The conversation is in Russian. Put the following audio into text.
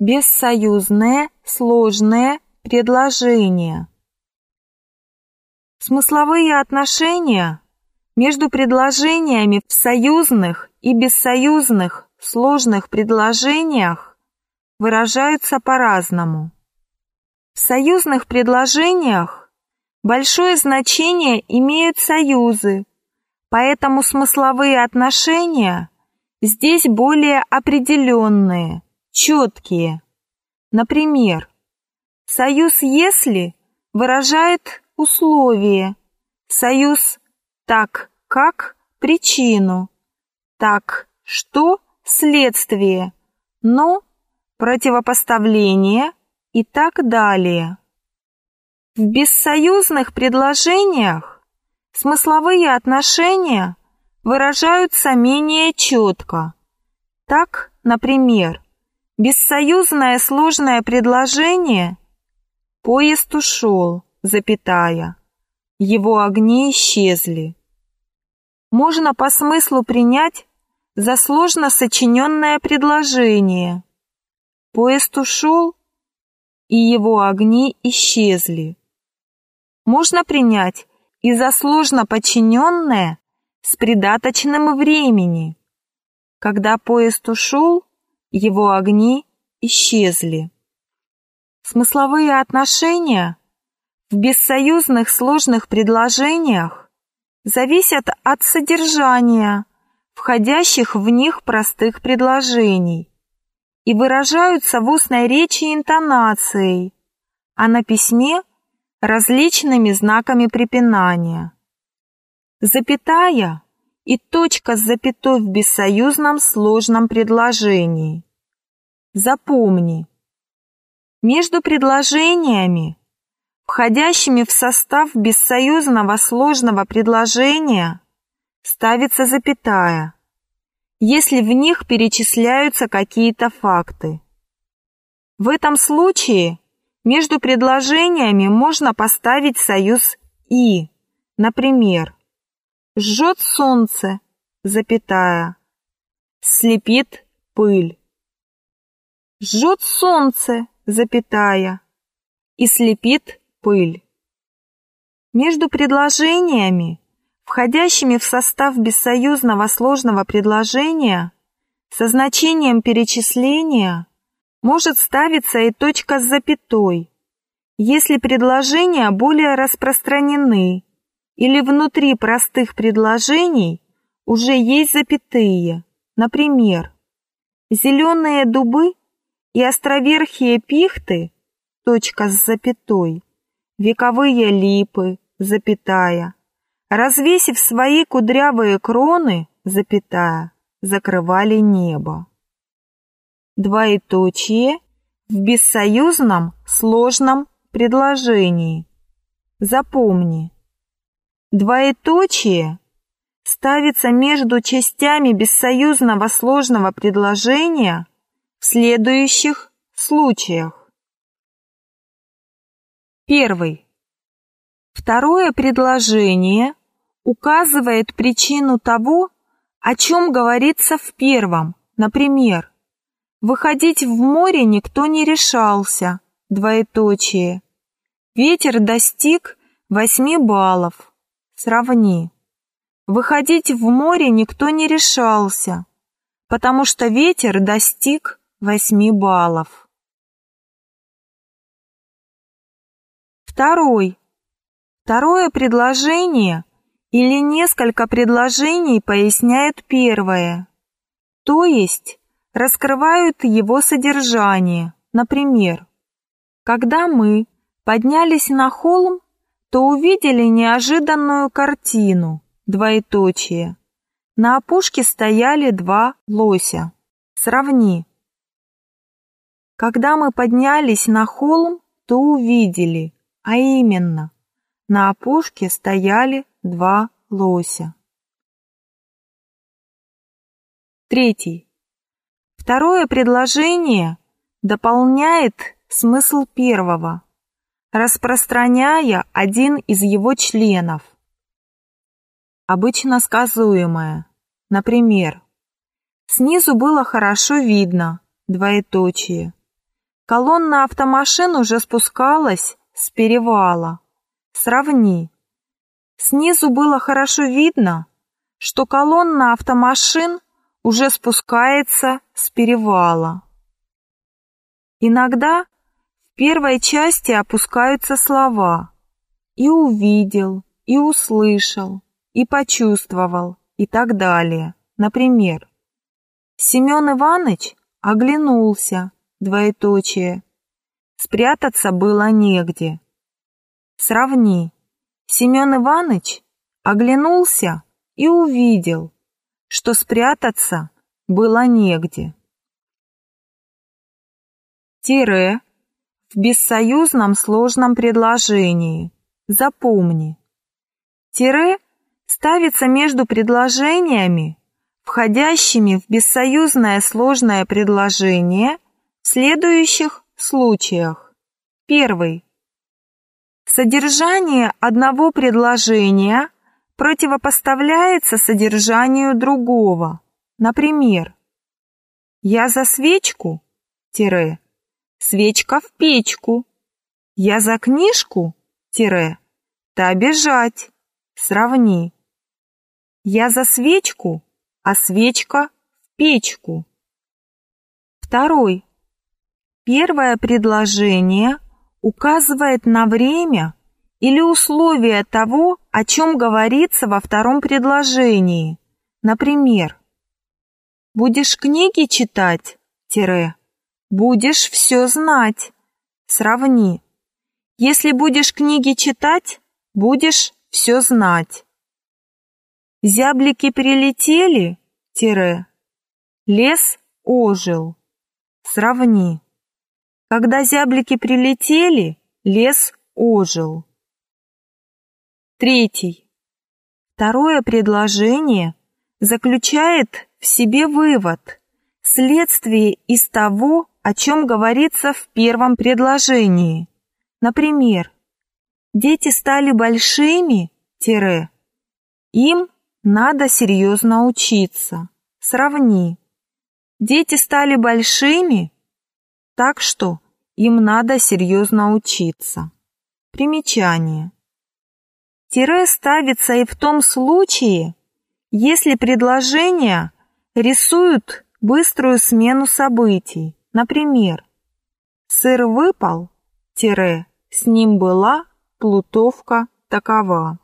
Бессоюзное сложное предложение. Смысловые отношения между предложениями в союзных и бессоюзных сложных предложениях выражаются по-разному. В союзных предложениях большое значение имеют союзы, поэтому смысловые отношения здесь более определенные – четкие. Например, союз «если» выражает условие, союз «так как» – причину, «так что» – следствие, но противопоставление и так далее. В бессоюзных предложениях смысловые отношения выражаются менее четко. Так, например, Бессоюзное сложное предложение Поезд ушел, запятая. Его огни исчезли. Можно по смыслу принять за сложно сочиненное предложение. Поезд ушел, и его огни исчезли. Можно принять и за сложно подчиненное с придаточным времени. Когда поезд ушел, его огни исчезли. Смысловые отношения в бессоюзных сложных предложениях зависят от содержания входящих в них простых предложений и выражаются в устной речи интонацией, а на письме – различными знаками препинания. Запятая и точка с запятой в бессоюзном сложном предложении. Запомни, между предложениями, входящими в состав бессоюзного сложного предложения, ставится запятая, если в них перечисляются какие-то факты. В этом случае между предложениями можно поставить союз «и», например, Жжет солнце, запятая, слепит пыль. Жжет солнце, запятая, и слепит пыль. Между предложениями, входящими в состав бессоюзного сложного предложения, со значением перечисления может ставиться и точка с запятой, если предложения более распространены или внутри простых предложений уже есть запятые. Например, зеленые дубы и островерхие пихты, точка с запятой, вековые липы, запятая, развесив свои кудрявые кроны, запятая, закрывали небо. Двоеточие в бессоюзном сложном предложении. Запомни, Двоеточие ставится между частями бессоюзного сложного предложения в следующих случаях. Первый. Второе предложение указывает причину того, о чем говорится в первом. Например, выходить в море никто не решался, двоеточие. Ветер достиг 8 баллов. Сравни. Выходить в море никто не решался, потому что ветер достиг восьми баллов. Второй. Второе предложение или несколько предложений поясняют первое, то есть раскрывают его содержание. Например, когда мы поднялись на холм, то увидели неожиданную картину, двоеточие. На опушке стояли два лося. Сравни. Когда мы поднялись на холм, то увидели, а именно, на опушке стояли два лося. Третий. Второе предложение дополняет смысл первого распространяя один из его членов. Обычно сказуемое. Например, снизу было хорошо видно, двоеточие. Колонна автомашин уже спускалась с перевала. Сравни. Снизу было хорошо видно, что колонна автомашин уже спускается с перевала. Иногда первой части опускаются слова «и увидел», «и услышал», «и почувствовал» и так далее. Например, Семен Иванович оглянулся, двоеточие. Спрятаться было негде. Сравни. Семен Иванович оглянулся и увидел, что спрятаться было негде. Тире в бессоюзном сложном предложении. Запомни. Тире ставится между предложениями, входящими в бессоюзное сложное предложение в следующих случаях. Первый. Содержание одного предложения противопоставляется содержанию другого. Например, «Я за свечку» тире, «Свечка в печку», «Я за книжку» тире, «Та бежать» сравни. «Я за свечку», а свечка в печку. Второй. Первое предложение указывает на время или условия того, о чем говорится во втором предложении. Например, «Будешь книги читать?» тире, «Будешь все знать». Сравни. Если будешь книги читать, будешь все знать. Зяблики прилетели, тире, лес ожил. Сравни. Когда зяблики прилетели, лес ожил. Третий. Второе предложение заключает в себе вывод, следствие из того, о чем говорится в первом предложении. Например, дети стали большими, тире, им надо серьезно учиться. Сравни. Дети стали большими, так что им надо серьезно учиться. Примечание. Тире ставится и в том случае, если предложения рисуют быструю смену событий. Например, сыр выпал, тире, с ним была плутовка такова.